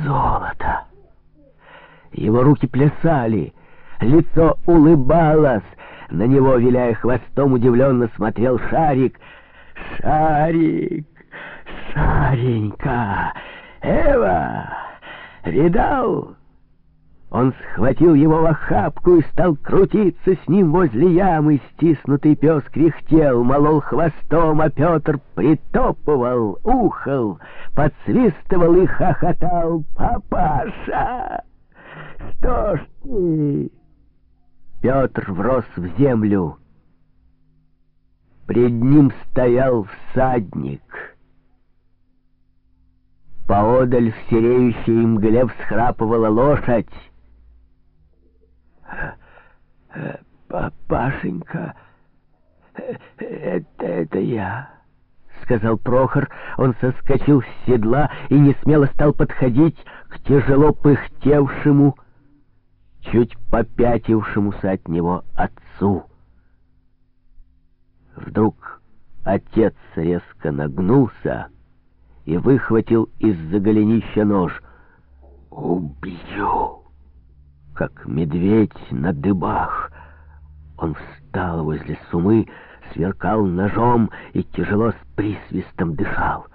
золото. Его руки плясали, лицо улыбалось. На него, виляя хвостом, удивленно смотрел Шарик. «Шарик! Шаренька! Эва! Видал?» Он схватил его в охапку и стал крутиться с ним возле ямы. Стиснутый пес кряхтел, молол хвостом, а Петр притопывал, ухал, подсвистывал и хохотал. «Папаша, что ж ты?» Петр врос в землю. Пред ним стоял всадник. Поодаль в сереющей мгле всхрапывала лошадь. «Папашенька, это, это я», — сказал Прохор. Он соскочил с седла и не смело стал подходить к тяжело пыхтевшему, чуть попятившемуся от него отцу. Вдруг отец резко нагнулся и выхватил из-за голенища нож. Как медведь на дыбах. Он встал возле сумы, сверкал ножом и тяжело с присвистом дышал.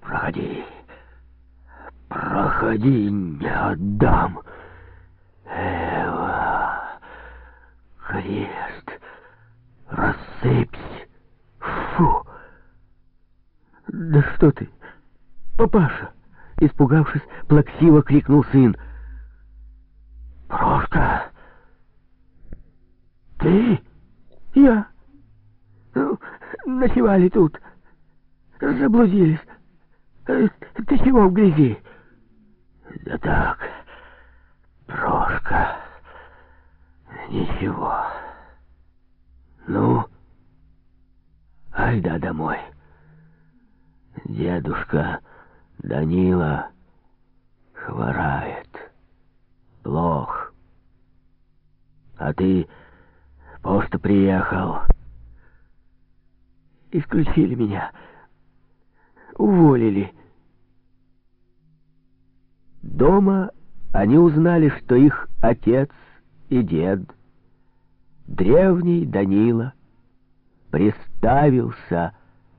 «Проходи, проходи, не отдам!» «Эва, крест, рассыпься! Фу!» «Да что ты, папаша!» Испугавшись, плаксиво крикнул сын — Прошка! Ты? Я? Ну, ночевали тут. Заблудились. Э, ты чего в грязи? Да так, Прошка. Ничего. Ну, айда домой. Дедушка Данила хворает. Плохо. А ты просто приехал. Исключили меня. Уволили. Дома они узнали, что их отец и дед, древний Данила, приставился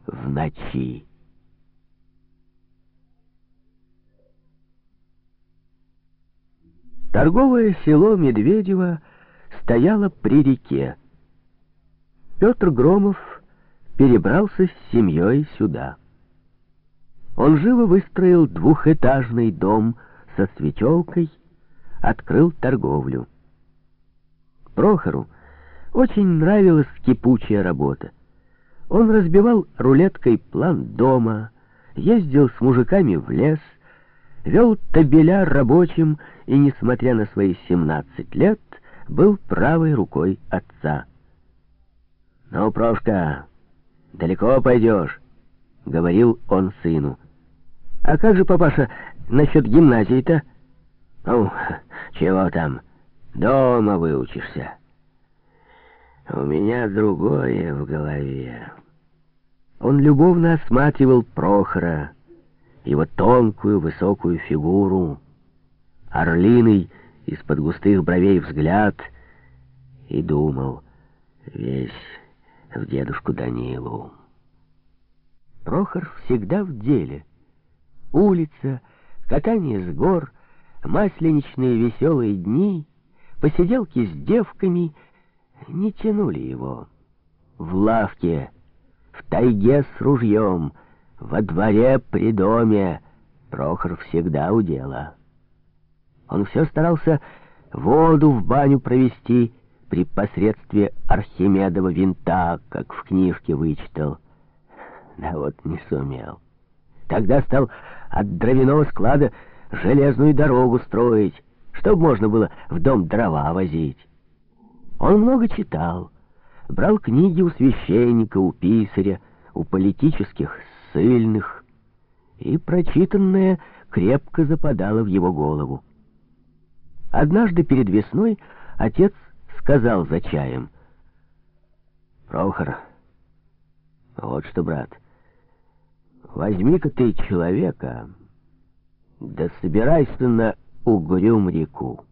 в ночи. Торговое село Медведево стояла при реке. Петр Громов перебрался с семьей сюда. Он живо выстроил двухэтажный дом со светелкой, открыл торговлю. Прохору очень нравилась кипучая работа. Он разбивал рулеткой план дома, ездил с мужиками в лес, вел табеля рабочим и, несмотря на свои 17 лет, был правой рукой отца. «Ну, Прошка, далеко пойдешь», — говорил он сыну. «А как же, папаша, насчет гимназии-то?» «Ну, чего там, дома выучишься. У меня другое в голове». Он любовно осматривал Прохора, его тонкую высокую фигуру, орлиный, из-под густых бровей взгляд и думал весь в дедушку Данилу. Прохор всегда в деле. Улица, катание с гор, масленичные веселые дни, посиделки с девками не тянули его. В лавке, в тайге с ружьем, во дворе при доме Прохор всегда у дела. Он все старался воду в баню провести при посредстве Архимедова винта, как в книжке вычитал. Да вот не сумел. Тогда стал от дровяного склада железную дорогу строить, чтобы можно было в дом дрова возить. Он много читал, брал книги у священника, у писаря, у политических ссыльных, и прочитанное крепко западало в его голову. Однажды перед весной отец сказал за чаем. «Прохор, вот что, брат, возьми-ка ты человека, Да собирайся на угрюм реку.